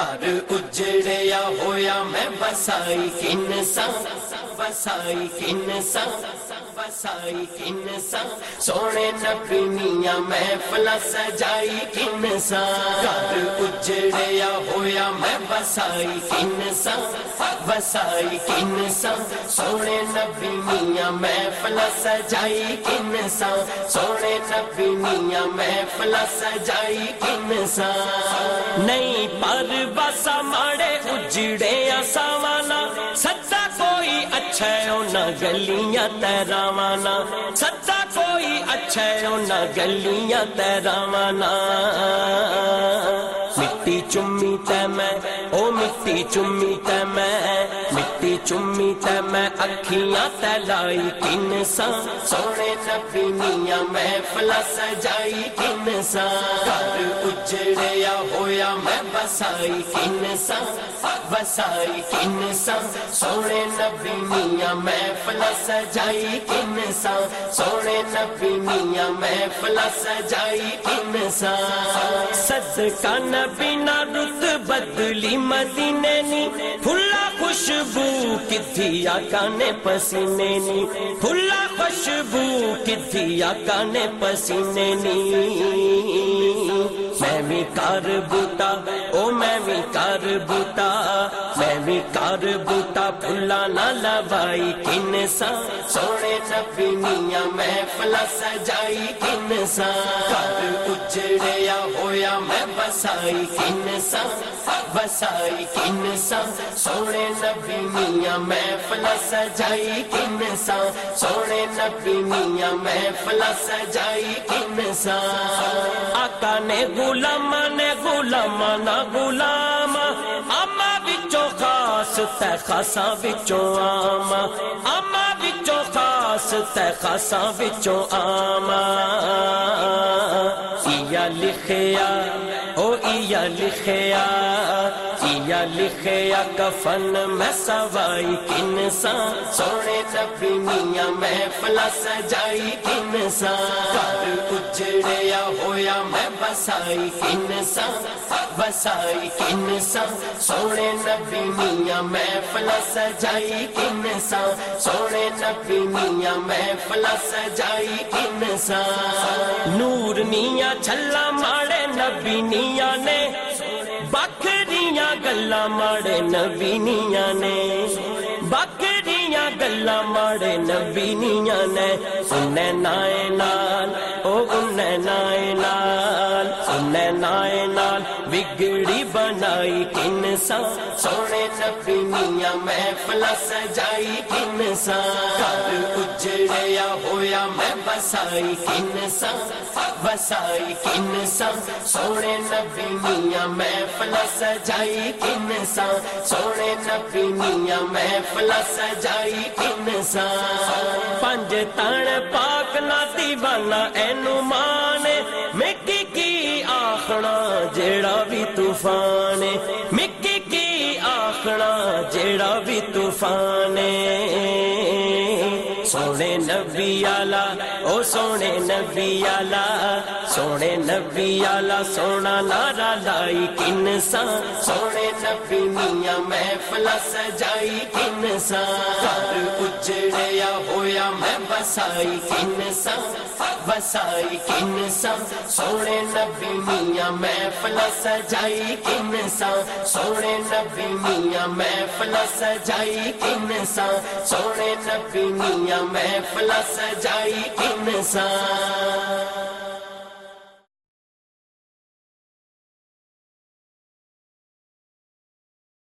گھر اجڑیا ہویا میں بسائی کن سا بسائی کن سا بسائی کن سا سونے نبی محفل سجائی کن سا گھر اجڑیا ہویا میں بسائی کن سا بسائی کن سا سونے نبی محفل سجائی کن سا سونے نبی محفل سجائی کن سا نہیں پر بسا ماڑے اجڑے کوئی اچھا نہ گلیاں تیراوانا سچا کوئی اچھا نہ گلیاں تیراوانا چمی تے میں او مٹی چمی تے میں مٹی چمی تے میں اکھیاں تے لائی کن سا سونے نبی میاں محفل سجائی کن سا گھر اجڑیا ہویا میں بسائی کن سا بسائی کن سا سونے نبی میاں محفل سجائی کن سا سونے نبی میاں محفل سجائی کن سا صدقہ نبی نہ رت بدلی مدینے نی پھلا خوشبو کتھی آقا نے پسینے نی۔ پھلا خوشبو کتھی آقا نے پسینے نی۔ میں بھی کار بوٹا، او میں بھی کار بوٹا، میں بھی کار بوٹا پھلا نہ لوائی کن سا سونے نبی میاں محفل سجائی کن سا گھر اجڑیا ہویا میں بسائی کن سا بسائی کن سا سونے نبی میاں محفل سجائی کن سا سونے نبی میاں محفل سجائی کن سا آقا نے غلام نے غلام نہ غلام اما وچوں خاص تے خاصاں وچوں عام اما وچوں خاص تے خاصاں وچوں عام یا لکھیا، او یا لکھیا۔ یا لکھیا کفن میں سوائی کن سا سونے نبی میاں محفل سجائی کن میں بسائی کن سا سونے نبی میاں محفل سجائی کن سا سونے نبی میاں محفل سجائی کن سا نور نیا چھلا ماڑے نبی نیا نے بکریاں گلا ماڑے نبی نیا نے۔ بکریاں گلا ماڑے نبی نیا نے، انہیں نائے نال، او انہیں نائے نال۔ انہیں نال بگڑی بنائی کن سا سونے نبی میاں محفل سجائی کن سا گھر اجڑیا ہویا میں بسائی کن سا بسائی کن سا سونے نبی میاں محفل سجائی کن سا سونے نبی میاں محفل سجائی کن سا پنج تن پاک نہ دیوانا اینو مانے مکی آخنا جیڑا بھی طوفان مکی کی آخنا جیڑا بھی طوفان سونے نبی آلا او سونے نبی آلا سونے نبی آلا سونا نارا لائی کن سا سونے نبی میاں محفل سجائی کن سا گھر اجڑیا ہویا میں بسائی کن سا بسائی کن سا سونے نبی میاں محفل سجائی کن سا سونے نبی میاں محفل سجائی کن سا سونے نبی میاں محفل سجائی انسان